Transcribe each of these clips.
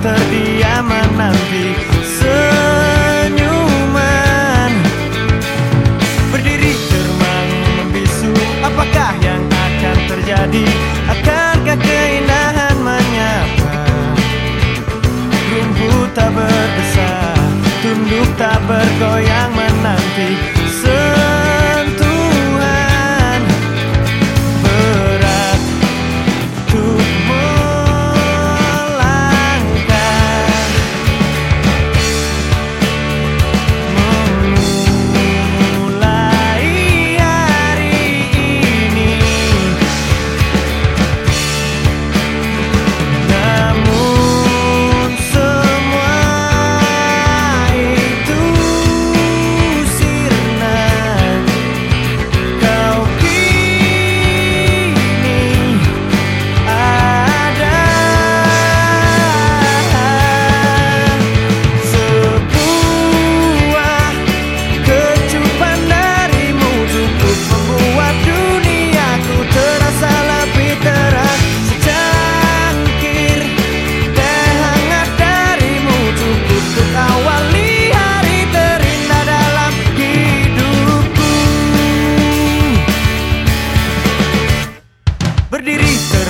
terdiam nanti senyuman. Berdiri cerman membisu apakah yang akan terjadi? Akankah keindahan menyapa? Rumput tak berdesah tunduk tak bergoyang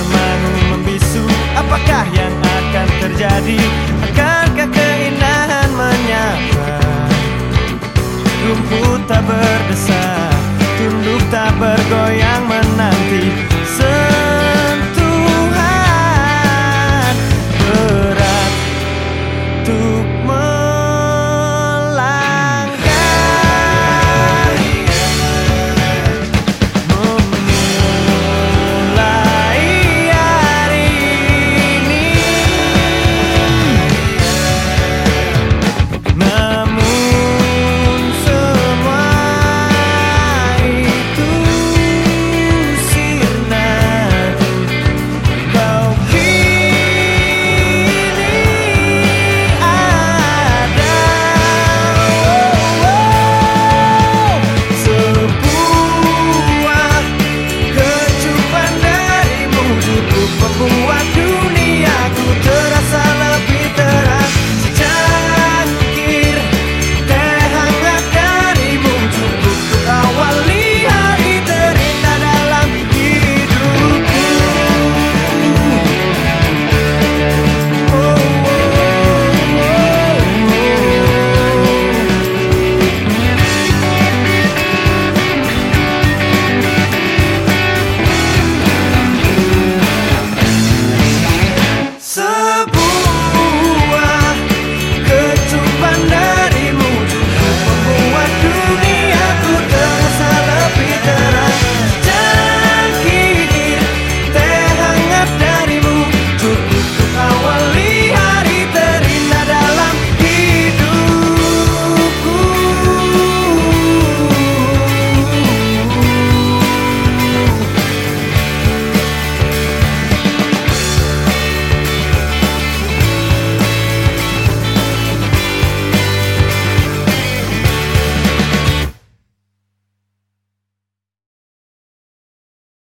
termangu membisu Apakah yang akan terjadi? Akankah keindahan menyapa? Rumput tak berdesah Tunduk tak bergoyang